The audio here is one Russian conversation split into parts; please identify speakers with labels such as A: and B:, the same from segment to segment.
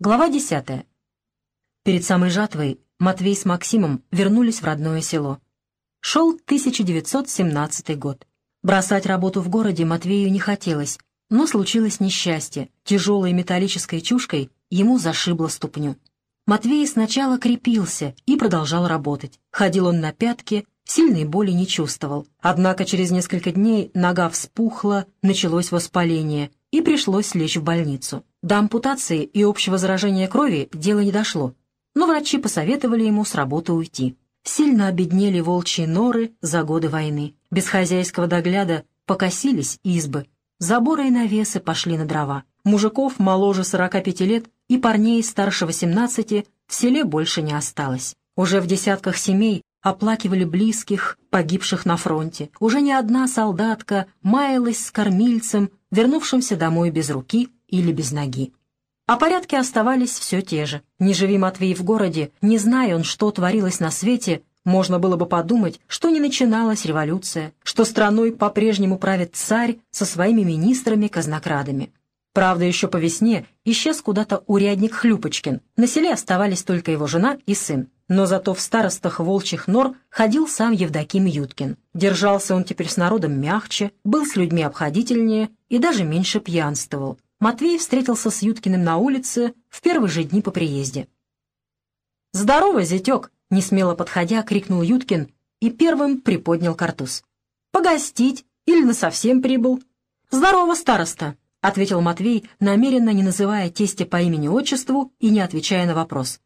A: Глава 10. Перед самой жатвой Матвей с Максимом вернулись в родное село. Шел 1917 год. Бросать работу в городе Матвею не хотелось, но случилось несчастье. Тяжелой металлической чушкой ему зашибло ступню. Матвей сначала крепился и продолжал работать. Ходил он на пятки, сильной боли не чувствовал. Однако через несколько дней нога вспухла, началось воспаление, и пришлось лечь в больницу. До ампутации и общего заражения крови дело не дошло, но врачи посоветовали ему с работы уйти. Сильно обеднели волчьи норы за годы войны. Без хозяйского догляда покосились избы. Заборы и навесы пошли на дрова. Мужиков моложе 45 лет и парней старше 18 в селе больше не осталось. Уже в десятках семей оплакивали близких, погибших на фронте. Уже не одна солдатка маялась с кормильцем, вернувшимся домой без руки или без ноги. А порядки оставались все те же. Не живи Матвей в городе, не зная он, что творилось на свете, можно было бы подумать, что не начиналась революция, что страной по-прежнему правит царь со своими министрами-казнокрадами. Правда, еще по весне исчез куда-то урядник Хлюпочкин. На селе оставались только его жена и сын. Но зато в старостах волчьих нор ходил сам Евдоким Юткин. Держался он теперь с народом мягче, был с людьми обходительнее и даже меньше пьянствовал. Матвей встретился с Юткиным на улице в первые же дни по приезде. «Здорово, зятек!» — несмело подходя, крикнул Юткин и первым приподнял картуз. «Погостить? Или насовсем прибыл?» «Здорово, староста!» — ответил Матвей, намеренно не называя тестя по имени-отчеству и не отвечая на вопрос.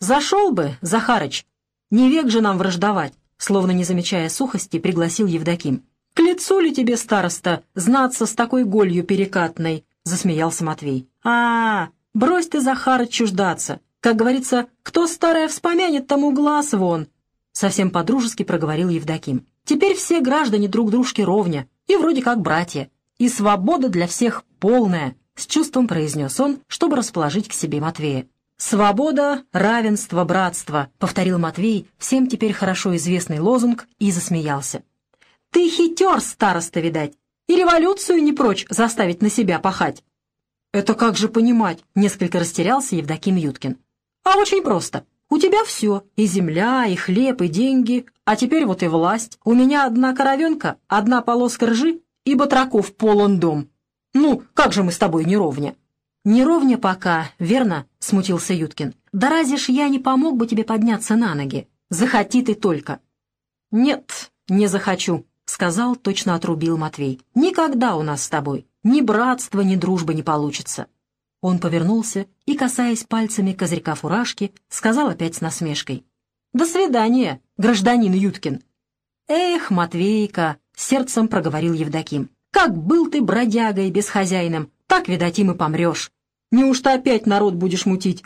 A: «Зашел бы, Захарыч! Не век же нам враждовать!» Словно не замечая сухости, пригласил Евдоким. «К лицу ли тебе, староста, знаться с такой голью перекатной?» засмеялся Матвей. «А, брось ты, Захар, чуждаться. Как говорится, кто старое вспомянет, тому глаз вон!» Совсем по-дружески проговорил Евдоким. «Теперь все граждане друг дружке ровня, и вроде как братья. И свобода для всех полная», — с чувством произнес он, чтобы расположить к себе Матвея. «Свобода, равенство, братство», — повторил Матвей, всем теперь хорошо известный лозунг, и засмеялся. «Ты хитер, староста, видать и революцию не прочь заставить на себя пахать». «Это как же понимать?» — несколько растерялся Евдоким Юткин. «А очень просто. У тебя все, и земля, и хлеб, и деньги, а теперь вот и власть. У меня одна коровенка, одна полоска ржи и батраков полон дом. Ну, как же мы с тобой не ровня?» «Не ровня пока, верно?» — смутился Юткин. «Да разве ж я не помог бы тебе подняться на ноги? Захоти ты только». «Нет, не захочу», — сказал, точно отрубил Матвей. «Никогда у нас с тобой ни братства, ни дружбы не получится». Он повернулся и, касаясь пальцами козырька фуражки, сказал опять с насмешкой. «До свидания, гражданин Юткин». «Эх, Матвейка!» — сердцем проговорил Евдоким. «Как был ты бродягой без хозяином, так, видать, им и помрешь. Неужто опять народ будешь мутить?»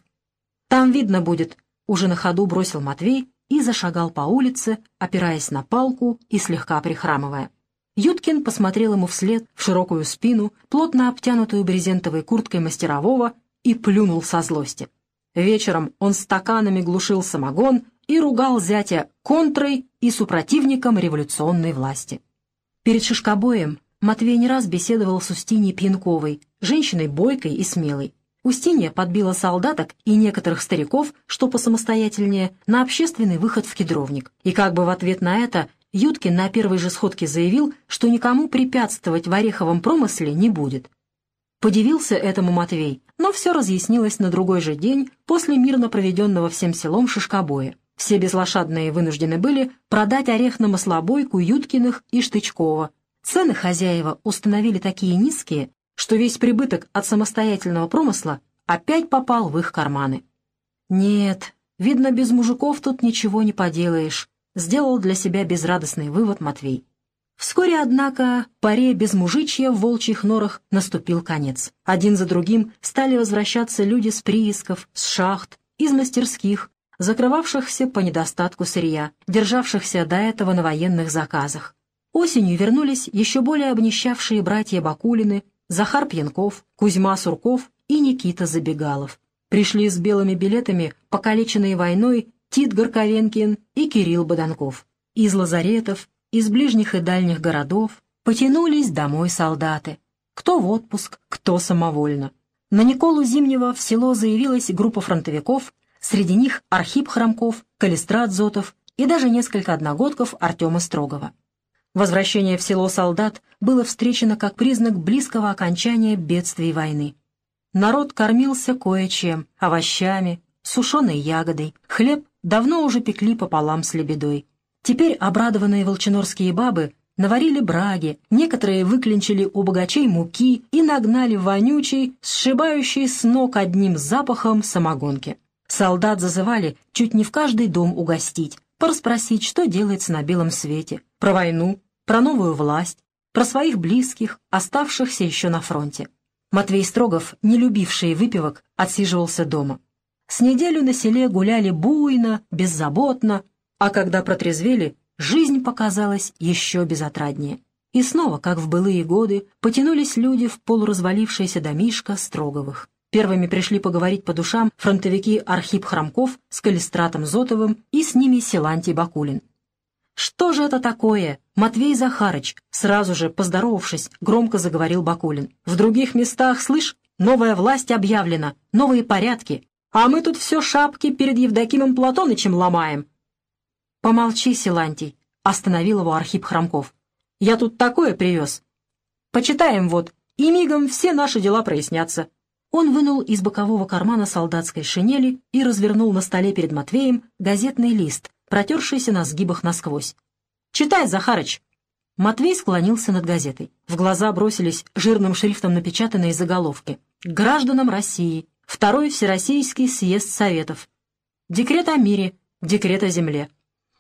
A: «Там видно будет», — уже на ходу бросил Матвей и зашагал по улице, опираясь на палку и слегка прихрамывая. Юткин посмотрел ему вслед в широкую спину, плотно обтянутую брезентовой курткой мастерового, и плюнул со злости. Вечером он стаканами глушил самогон и ругал зятя контрой и супротивником революционной власти. Перед шишкобоем Матвей не раз беседовал с Устиньей Пьянковой, женщиной бойкой и смелой. Устинья подбила солдаток и некоторых стариков, что посамостоятельнее, на общественный выход в кедровник. И как бы в ответ на это Юткин на первой же сходке заявил, что никому препятствовать в ореховом промысле не будет. Подивился этому Матвей, но все разъяснилось на другой же день после мирно проведенного всем селом шишкобоя. Все безлошадные вынуждены были продать орех на маслобойку Юткиных и Штычкова. Цены хозяева установили такие низкие, что весь прибыток от самостоятельного промысла опять попал в их карманы. «Нет, видно, без мужиков тут ничего не поделаешь», — сделал для себя безрадостный вывод Матвей. Вскоре, однако, паре без мужичья в волчьих норах наступил конец. Один за другим стали возвращаться люди с приисков, с шахт, из мастерских, закрывавшихся по недостатку сырья, державшихся до этого на военных заказах. Осенью вернулись еще более обнищавшие братья Бакулины, Захар Пьянков, Кузьма Сурков и Никита Забегалов. Пришли с белыми билетами покалеченные войной Тит Горковенкин и Кирилл Боданков. Из лазаретов, из ближних и дальних городов потянулись домой солдаты. Кто в отпуск, кто самовольно. На Николу Зимнего в село заявилась группа фронтовиков, среди них Архип Хромков, Калистрат Зотов и даже несколько одногодков Артема Строгова. Возвращение в село солдат было встречено как признак близкого окончания бедствий войны. Народ кормился кое-чем, овощами, сушеной ягодой, хлеб давно уже пекли пополам с лебедой. Теперь обрадованные волчинорские бабы наварили браги, некоторые выклинчили у богачей муки и нагнали вонючий, сшибающий с ног одним запахом самогонки. Солдат зазывали чуть не в каждый дом угостить, порасспросить, что делается на белом свете, про войну, про новую власть, про своих близких, оставшихся еще на фронте. Матвей Строгов, не любивший выпивок, отсиживался дома. С неделю на селе гуляли буйно, беззаботно, а когда протрезвели, жизнь показалась еще безотраднее. И снова, как в былые годы, потянулись люди в полуразвалившееся домишко Строговых. Первыми пришли поговорить по душам фронтовики Архип Хромков с Калистратом Зотовым и с ними Силантий Бакулин. «Что же это такое?» Матвей Захарыч, сразу же поздоровавшись, громко заговорил Бакулин. «В других местах, слышь, новая власть объявлена, новые порядки, а мы тут все шапки перед Евдокимом Платонычем ломаем». «Помолчи, Силантий», — остановил его Архип Хромков. «Я тут такое привез. Почитаем вот, и мигом все наши дела прояснятся». Он вынул из бокового кармана солдатской шинели и развернул на столе перед Матвеем газетный лист, протершийся на сгибах насквозь. «Читай, Захарыч!» Матвей склонился над газетой. В глаза бросились жирным шрифтом напечатанные заголовки. «Гражданам России. Второй Всероссийский съезд Советов. Декрет о мире. Декрет о земле».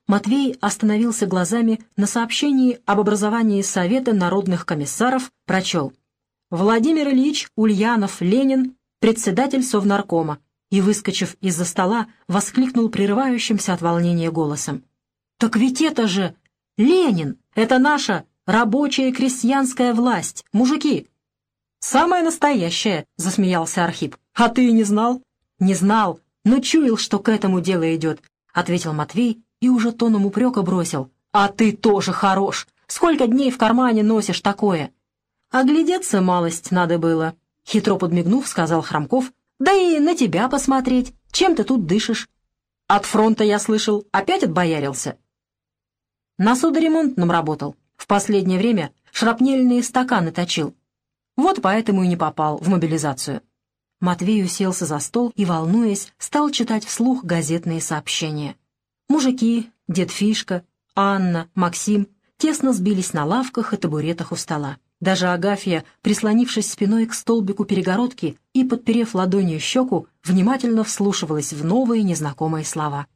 A: Матвей остановился глазами на сообщении об образовании Совета народных комиссаров, прочел. «Владимир Ильич Ульянов Ленин, председатель Совнаркома, и, выскочив из-за стола, воскликнул прерывающимся от волнения голосом. «Так ведь это же Ленин! Это наша рабочая крестьянская власть! Мужики!» «Самая настоящая!» — засмеялся Архип. «А ты и не знал?» «Не знал, но чуял, что к этому дело идет», — ответил Матвей и уже тоном упрека бросил. «А ты тоже хорош! Сколько дней в кармане носишь такое?» «Оглядеться малость надо было», — хитро подмигнув, сказал Хромков, да и на тебя посмотреть. Чем ты тут дышишь? От фронта, я слышал, опять отбоярился. На судоремонтном работал. В последнее время шрапнельные стаканы точил. Вот поэтому и не попал в мобилизацию. Матвей уселся за стол и, волнуясь, стал читать вслух газетные сообщения. Мужики, дед Фишка, Анна, Максим тесно сбились на лавках и табуретах у стола. Даже Агафья, прислонившись спиной к столбику перегородки и подперев ладонью щеку, внимательно вслушивалась в новые незнакомые слова.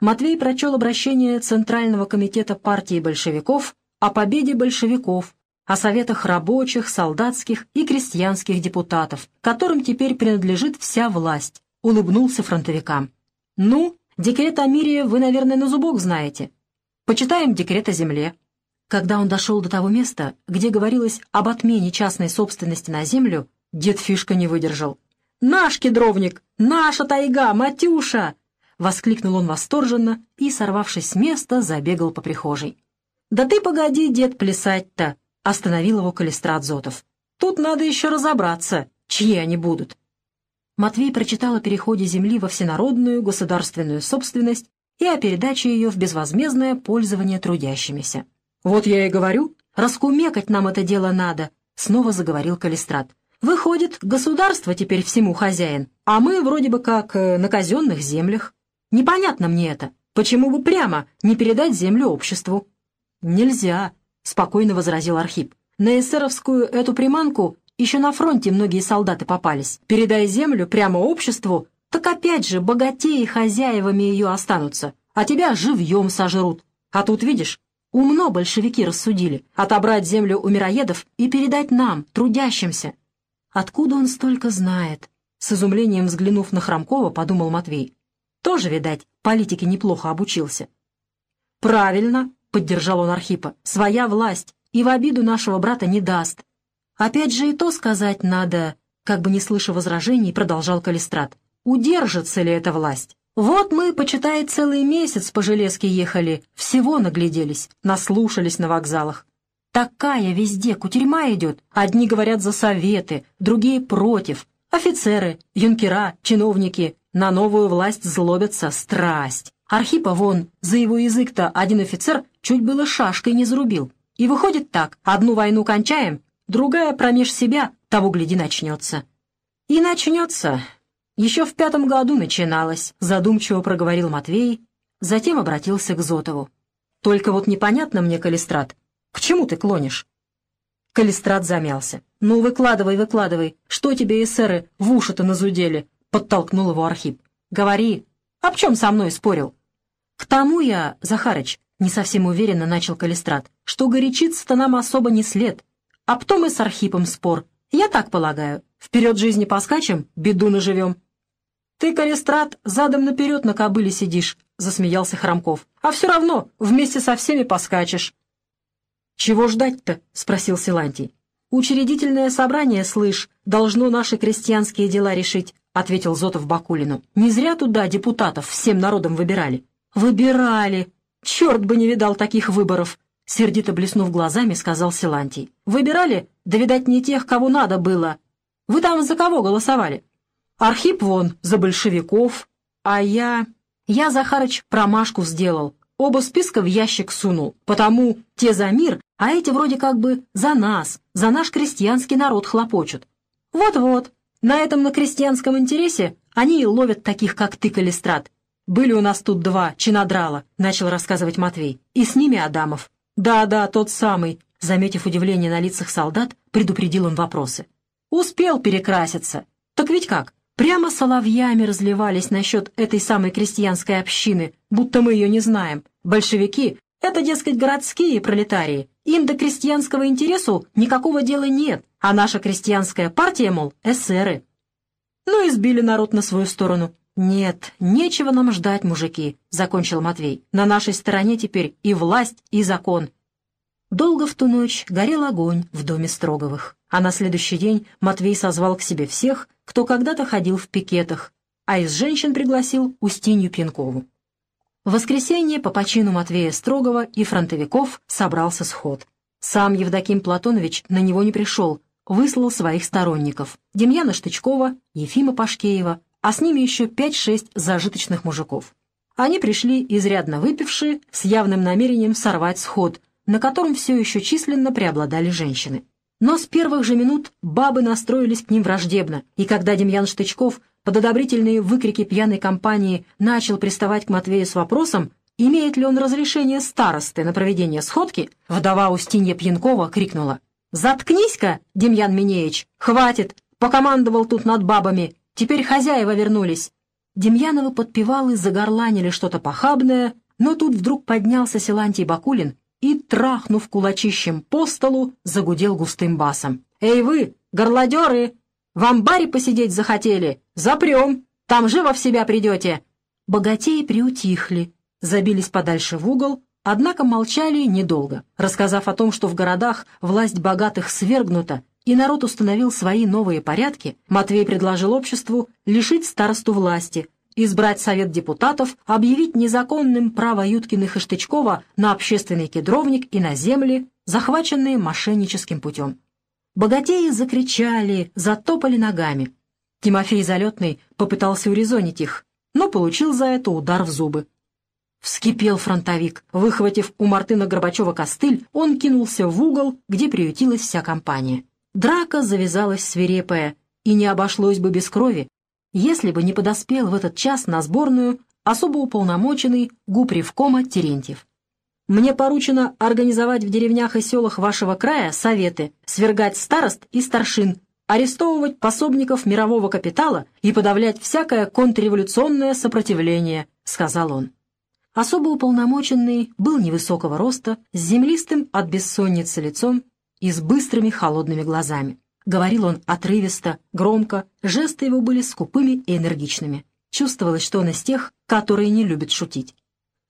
A: Матвей прочел обращение Центрального комитета партии большевиков о победе большевиков, о советах рабочих, солдатских и крестьянских депутатов, которым теперь принадлежит вся власть, улыбнулся фронтовикам. «Ну, декрет о мире вы, наверное, на зубок знаете. Почитаем декрет о земле. Когда он дошел до того места, где говорилось об отмене частной собственности на землю, дед Фишка не выдержал. «Наш кедровник! Наша тайга! Матюша!» Воскликнул он восторженно и, сорвавшись с места, забегал по прихожей. «Да ты погоди, дед, плясать-то!» — остановил его Калистрат Зотов. «Тут надо еще разобраться, чьи они будут». Матвей прочитал о переходе земли во всенародную государственную собственность и о передаче ее в безвозмездное пользование трудящимися. «Вот я и говорю, раскумекать нам это дело надо», — снова заговорил Калистрат. «Выходит, государство теперь всему хозяин, а мы вроде бы как э, на казенных землях. Непонятно мне это. Почему бы прямо не передать землю обществу?» «Нельзя», — спокойно возразил Архип. «На эсеровскую эту приманку еще на фронте многие солдаты попались. Передай землю прямо обществу, так опять же богатеи хозяевами ее останутся, а тебя живьем сожрут. А тут, видишь, Умно большевики рассудили отобрать землю у мироедов и передать нам, трудящимся. Откуда он столько знает? С изумлением взглянув на Хромкова, подумал Матвей. Тоже, видать, политике неплохо обучился. «Правильно», — поддержал он Архипа, — «своя власть и в обиду нашего брата не даст». «Опять же и то сказать надо», — как бы не слыша возражений, продолжал Калистрат. «Удержится ли эта власть?» Вот мы, почитай, целый месяц по железке ехали, всего нагляделись, наслушались на вокзалах. Такая везде кутерьма идет. Одни говорят за советы, другие против. Офицеры, юнкера, чиновники на новую власть злобятся страсть. Архипа вон, за его язык-то один офицер чуть было шашкой не зарубил. И выходит так, одну войну кончаем, другая промеж себя, того гляди, начнется. И начнется. Еще в пятом году начиналось, задумчиво проговорил Матвей, затем обратился к Зотову. Только вот непонятно мне, Калистрат, к чему ты клонишь? Калистрат замялся. «Ну, выкладывай, выкладывай. Что тебе, эсеры, в уши-то назудели?» — подтолкнул его Архип. «Говори. Об чем со мной спорил?» «К тому я, Захарыч, не совсем уверенно начал Калистрат, что горячиться-то нам особо не след. А потом и с Архипом спор. Я так полагаю. Вперед жизни поскачем, беду наживем». «Ты, Калистрат, задом наперед на кобыле сидишь», — засмеялся Хромков. «А все равно вместе со всеми поскачешь». «Чего ждать-то?» — спросил Силантий. «Учредительное собрание, слышь, должно наши крестьянские дела решить», — ответил Зотов Бакулину. «Не зря туда депутатов всем народом выбирали». «Выбирали! Черт бы не видал таких выборов!» Сердито блеснув глазами, сказал Силантий. «Выбирали? Да, видать, не тех, кого надо было. Вы там за кого голосовали?» «Архип вон, за большевиков. А я...» «Я, Захарыч, промашку сделал. Оба списка в ящик сунул. Потому те за мир, а эти вроде как бы за нас, за наш крестьянский народ хлопочут. Вот-вот, на этом на крестьянском интересе они и ловят таких, как ты, Калистрат. Были у нас тут два, чинодрала, начал рассказывать Матвей, и с ними Адамов. Да-да, тот самый, заметив удивление на лицах солдат, предупредил он вопросы. Успел перекраситься. Так ведь как? Прямо соловьями разливались насчет этой самой крестьянской общины, будто мы ее не знаем. Большевики — это, дескать, городские пролетарии. Им до крестьянского интересу никакого дела нет, а наша крестьянская партия, мол, эсеры. Ну и сбили народ на свою сторону. «Нет, нечего нам ждать, мужики», — закончил Матвей. «На нашей стороне теперь и власть, и закон». Долго в ту ночь горел огонь в доме Строговых, а на следующий день Матвей созвал к себе всех, кто когда-то ходил в пикетах, а из женщин пригласил Устинью Пьянкову. В воскресенье по почину Матвея Строгова и фронтовиков собрался сход. Сам Евдоким Платонович на него не пришел, выслал своих сторонников — Демьяна Штычкова, Ефима Пашкеева, а с ними еще пять-шесть зажиточных мужиков. Они пришли, изрядно выпившие, с явным намерением сорвать сход, на котором все еще численно преобладали женщины. Но с первых же минут бабы настроились к ним враждебно, и когда Демьян Штычков под одобрительные выкрики пьяной компании начал приставать к Матвею с вопросом, имеет ли он разрешение старосты на проведение сходки, вдова Устинья Пьянкова крикнула «Заткнись-ка, Демьян Минеич! Хватит! Покомандовал тут над бабами! Теперь хозяева вернулись!» Демьяновы подпевалы загорланили что-то похабное, но тут вдруг поднялся Силантий Бакулин и, трахнув кулачищем по столу, загудел густым басом. «Эй вы, горладеры! В амбаре посидеть захотели? Запрем! Там живо в себя придете!» Богатеи приутихли, забились подальше в угол, однако молчали недолго, рассказав о том, что в городах власть богатых свергнута, и народ установил свои новые порядки, Матвей предложил обществу лишить старосту власти, избрать Совет депутатов, объявить незаконным право Юткиных и Штычкова на общественный кедровник и на земли, захваченные мошенническим путем. Богатеи закричали, затопали ногами. Тимофей Залетный попытался урезонить их, но получил за это удар в зубы. Вскипел фронтовик. Выхватив у Мартына Горбачева костыль, он кинулся в угол, где приютилась вся компания. Драка завязалась свирепая, и не обошлось бы без крови, если бы не подоспел в этот час на сборную особо уполномоченный гупревкома Терентьев. Мне поручено организовать в деревнях и селах вашего края советы, свергать старост и старшин, арестовывать пособников мирового капитала и подавлять всякое контрреволюционное сопротивление», — сказал он. Особо уполномоченный был невысокого роста, с землистым от бессонницы лицом и с быстрыми холодными глазами. Говорил он отрывисто, громко, жесты его были скупыми и энергичными. Чувствовалось, что он из тех, которые не любят шутить.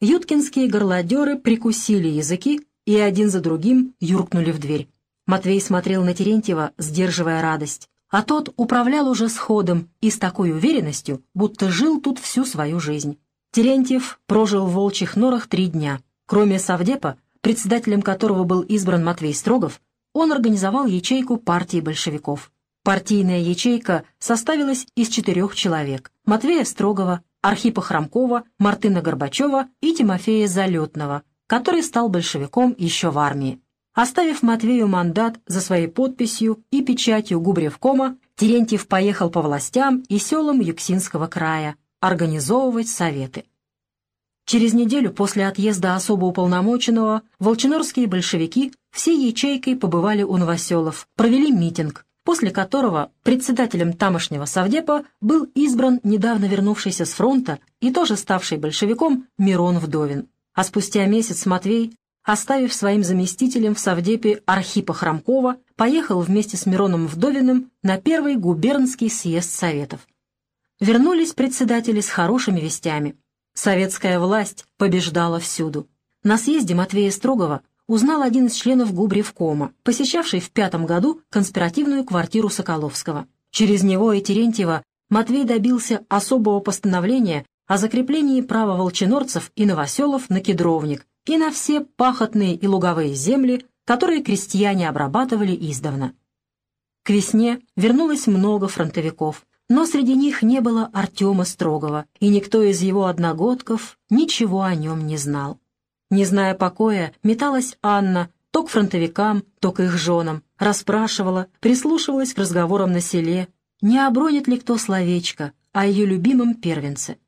A: Юткинские горлодеры прикусили языки и один за другим юркнули в дверь. Матвей смотрел на Терентьева, сдерживая радость. А тот управлял уже сходом и с такой уверенностью, будто жил тут всю свою жизнь. Терентьев прожил в волчьих норах три дня. Кроме совдепа, председателем которого был избран Матвей Строгов, он организовал ячейку партии большевиков. Партийная ячейка составилась из четырех человек — Матвея Строгова, Архипа Хромкова, Мартына Горбачева и Тимофея Залетного, который стал большевиком еще в армии. Оставив Матвею мандат за своей подписью и печатью Губревкома, Терентьев поехал по властям и селам Юксинского края организовывать советы. Через неделю после отъезда особо уполномоченного волчинорские большевики всей ячейкой побывали у новоселов, провели митинг, после которого председателем тамошнего совдепа был избран недавно вернувшийся с фронта и тоже ставший большевиком Мирон Вдовин. А спустя месяц Матвей оставив своим заместителем в Совдепе Архипа Хромкова, поехал вместе с Мироном Вдовиным на первый губернский съезд Советов. Вернулись председатели с хорошими вестями. Советская власть побеждала всюду. На съезде Матвея Строгова узнал один из членов Губревкома, посещавший в пятом году конспиративную квартиру Соколовского. Через него и Терентьева Матвей добился особого постановления о закреплении права волчинорцев и новоселов на кедровник и на все пахотные и луговые земли, которые крестьяне обрабатывали издавна. К весне вернулось много фронтовиков, но среди них не было Артема Строгова, и никто из его одногодков ничего о нем не знал. Не зная покоя, металась Анна то к фронтовикам, то к их женам, расспрашивала, прислушивалась к разговорам на селе, не обронит ли кто словечко о ее любимом первенце.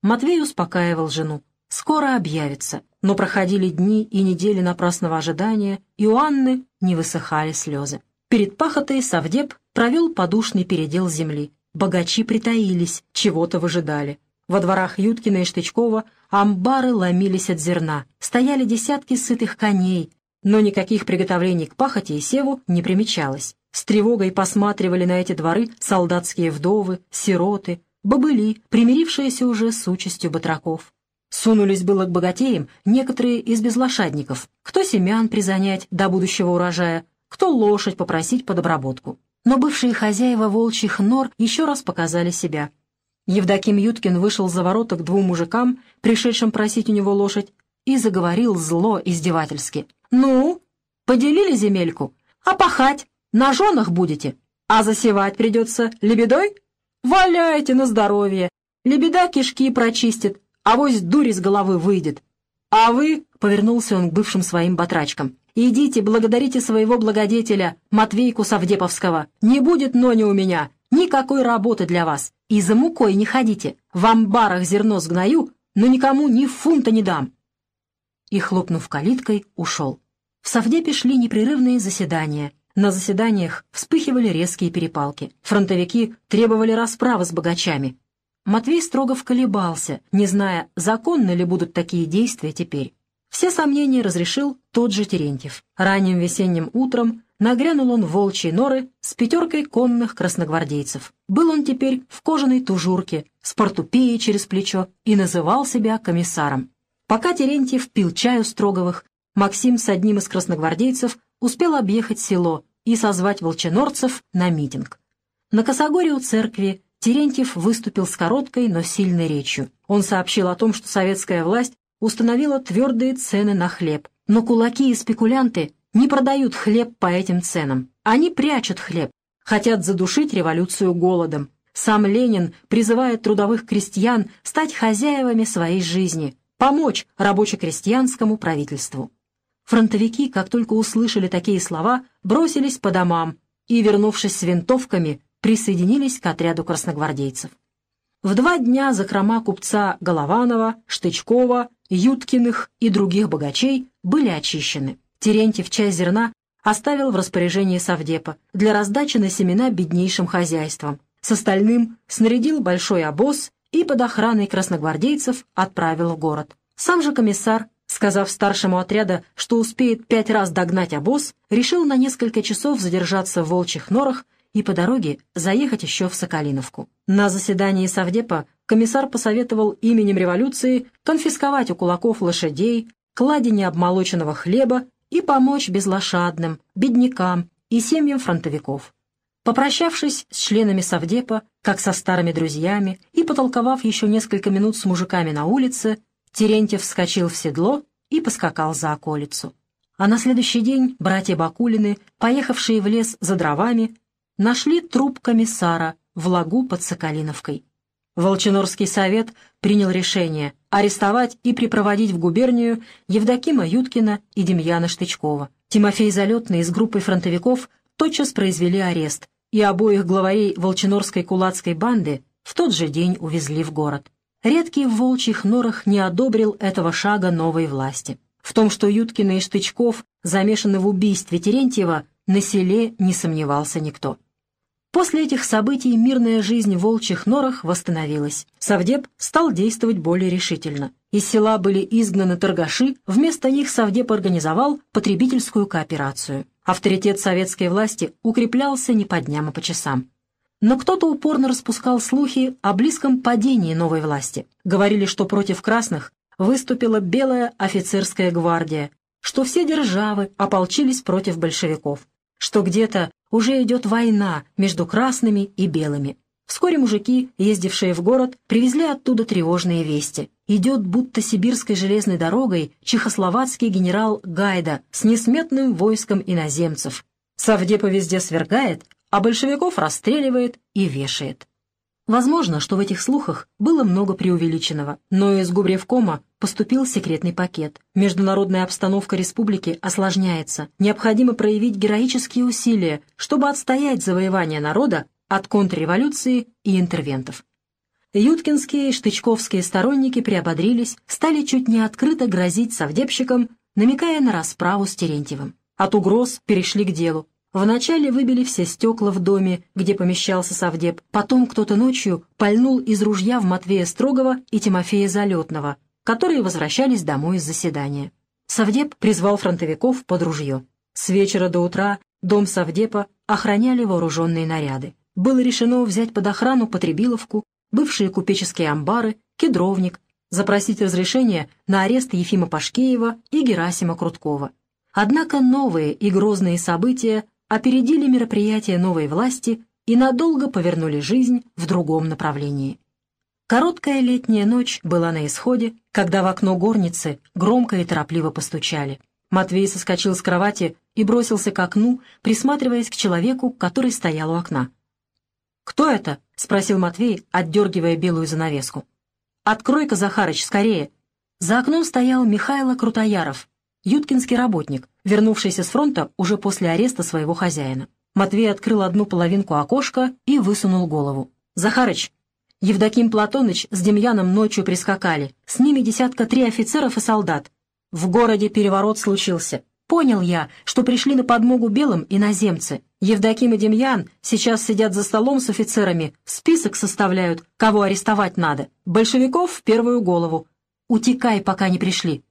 A: Матвей успокаивал жену. Скоро объявится, но проходили дни и недели напрасного ожидания, и у Анны не высыхали слезы. Перед пахотой Савдеп провел подушный передел земли. Богачи притаились, чего-то выжидали. Во дворах Юткина и Штычкова амбары ломились от зерна, стояли десятки сытых коней, но никаких приготовлений к пахоте и севу не примечалось. С тревогой посматривали на эти дворы солдатские вдовы, сироты, бобыли, примирившиеся уже с участью батраков. Сунулись было к богатеям некоторые из безлошадников, кто семян призанять до будущего урожая, кто лошадь попросить под обработку. Но бывшие хозяева волчьих нор еще раз показали себя. Евдоким Юткин вышел за ворота к двум мужикам, пришедшим просить у него лошадь, и заговорил зло издевательски. «Ну, поделили земельку, а пахать на женах будете, а засевать придется лебедой? Валяйте на здоровье, лебеда кишки прочистит, а вось дурь из головы выйдет. А вы, — повернулся он к бывшим своим батрачкам, — идите, благодарите своего благодетеля, Матвейку Савдеповского. Не будет нони у меня, никакой работы для вас. И за мукой не ходите. В амбарах зерно сгною, но никому ни фунта не дам. И, хлопнув калиткой, ушел. В Савдепе шли непрерывные заседания. На заседаниях вспыхивали резкие перепалки. Фронтовики требовали расправы с богачами. Матвей строго колебался, не зная, законны ли будут такие действия теперь. Все сомнения разрешил тот же Терентьев. Ранним весенним утром нагрянул он в волчьи норы с пятеркой конных красногвардейцев. Был он теперь в кожаной тужурке, с портупеей через плечо и называл себя комиссаром. Пока Терентьев пил чаю Строговых, Максим с одним из красногвардейцев успел объехать село и созвать волчинорцев на митинг. На Косогоре у церкви Терентьев выступил с короткой, но сильной речью. Он сообщил о том, что советская власть установила твердые цены на хлеб, но кулаки и спекулянты не продают хлеб по этим ценам. Они прячут хлеб, хотят задушить революцию голодом. Сам Ленин призывает трудовых крестьян стать хозяевами своей жизни, помочь рабоче-крестьянскому правительству. Фронтовики, как только услышали такие слова, бросились по домам и, вернувшись с винтовками, присоединились к отряду красногвардейцев. В два дня закрома купца Голованова, Штычкова, Юткиных и других богачей были очищены. Терентьев часть зерна оставил в распоряжении совдепа для раздачи на семена беднейшим хозяйствам. С остальным снарядил большой обоз и под охраной красногвардейцев отправил в город. Сам же комиссар, сказав старшему отряда, что успеет пять раз догнать обоз, решил на несколько часов задержаться в волчьих норах и по дороге заехать еще в Соколиновку. На заседании Совдепа комиссар посоветовал именем революции конфисковать у кулаков лошадей, кладени обмолоченного хлеба и помочь безлошадным, беднякам и семьям фронтовиков. Попрощавшись с членами Совдепа, как со старыми друзьями, и потолковав еще несколько минут с мужиками на улице, Терентьев вскочил в седло и поскакал за околицу. А на следующий день братья Бакулины, поехавшие в лес за дровами, нашли труп комиссара в лагу под Соколиновкой. Волчинорский совет принял решение арестовать и припроводить в губернию Евдокима Юткина и Демьяна Штычкова. Тимофей Залетный с группой фронтовиков тотчас произвели арест, и обоих главарей Волчинорской кулацкой банды в тот же день увезли в город. Редкий в волчьих норах не одобрил этого шага новой власти. В том, что Юткина и Штычков замешаны в убийстве Терентьева, на селе не сомневался никто. После этих событий мирная жизнь в волчьих норах восстановилась. Савдеп стал действовать более решительно. Из села были изгнаны торгаши, вместо них Савдеп организовал потребительскую кооперацию. Авторитет советской власти укреплялся не по дням, а по часам. Но кто-то упорно распускал слухи о близком падении новой власти. Говорили, что против красных выступила белая офицерская гвардия, что все державы ополчились против большевиков, что где-то уже идет война между красными и белыми. Вскоре мужики, ездившие в город, привезли оттуда тревожные вести. Идет будто сибирской железной дорогой чехословацкий генерал Гайда с несметным войском иноземцев. Совдепа везде свергает, а большевиков расстреливает и вешает. Возможно, что в этих слухах было много преувеличенного, но из Губревкома поступил секретный пакет. Международная обстановка республики осложняется. Необходимо проявить героические усилия, чтобы отстоять завоевание народа от контрреволюции и интервентов. Юткинские и штычковские сторонники приободрились, стали чуть не открыто грозить совдепщикам, намекая на расправу с Терентьевым. От угроз перешли к делу. Вначале выбили все стекла в доме, где помещался совдеп, потом кто-то ночью пальнул из ружья в Матвея Строгова и Тимофея Залетного, которые возвращались домой из заседания. Совдеп призвал фронтовиков под ружье. С вечера до утра дом совдепа охраняли вооруженные наряды. Было решено взять под охрану Потребиловку, бывшие купеческие амбары, кедровник, запросить разрешение на арест Ефима Пашкеева и Герасима Круткова. Однако новые и грозные события опередили мероприятия новой власти и надолго повернули жизнь в другом направлении. Короткая летняя ночь была на исходе, когда в окно горницы громко и торопливо постучали. Матвей соскочил с кровати и бросился к окну, присматриваясь к человеку, который стоял у окна. «Кто это?» — спросил Матвей, отдергивая белую занавеску. «Открой-ка, Захарыч, скорее!» За окном стоял Михайло Крутояров, юткинский работник, вернувшийся с фронта уже после ареста своего хозяина. Матвей открыл одну половинку окошка и высунул голову. «Захарыч, Евдоким Платоныч с Демьяном ночью прискакали. С ними десятка три офицеров и солдат. В городе переворот случился. Понял я, что пришли на подмогу белым иноземцы. Евдоким и Демьян сейчас сидят за столом с офицерами, список составляют, кого арестовать надо. Большевиков в первую голову. Утекай, пока не пришли.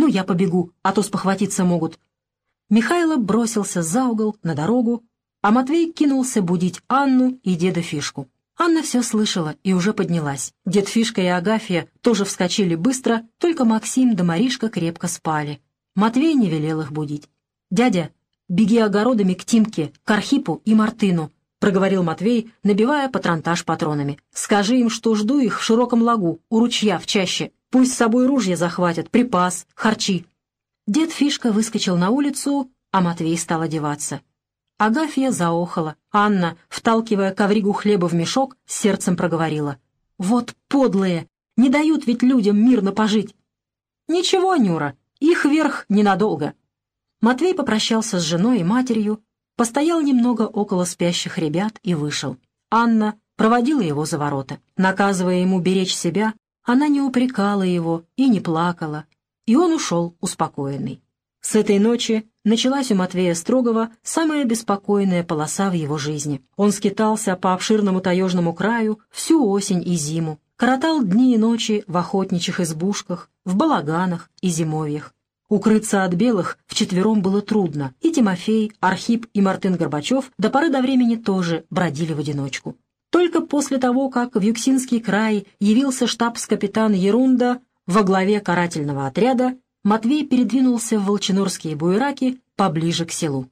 A: «Ну, я побегу, а то спохватиться могут». Михайло бросился за угол, на дорогу, а Матвей кинулся будить Анну и деда Фишку. Анна все слышала и уже поднялась. Дед Фишка и Агафья тоже вскочили быстро, только Максим да Маришка крепко спали. Матвей не велел их будить. «Дядя, беги огородами к Тимке, к Архипу и Мартыну», — проговорил Матвей, набивая патронтаж патронами. «Скажи им, что жду их в широком лагу, у ручья, в чаще. Пусть с собой ружья захватят, припас, харчи. Дед Фишка выскочил на улицу, а Матвей стал одеваться. Агафья заохала. Анна, вталкивая ковригу хлеба в мешок, сердцем проговорила. «Вот подлые! Не дают ведь людям мирно пожить!» «Ничего, Нюра, их верх ненадолго!» Матвей попрощался с женой и матерью, постоял немного около спящих ребят и вышел. Анна проводила его за ворота, наказывая ему беречь себя она не упрекала его и не плакала, и он ушел успокоенный. С этой ночи началась у Матвея Строгова самая беспокойная полоса в его жизни. Он скитался по обширному таежному краю всю осень и зиму, коротал дни и ночи в охотничьих избушках, в балаганах и зимовьях. Укрыться от белых вчетвером было трудно, и Тимофей, Архип и Мартын Горбачев до поры до времени тоже бродили в одиночку. Только после того, как в Юксинский край явился штабс-капитан Ерунда во главе карательного отряда, Матвей передвинулся в Волчинорские буераки поближе к селу.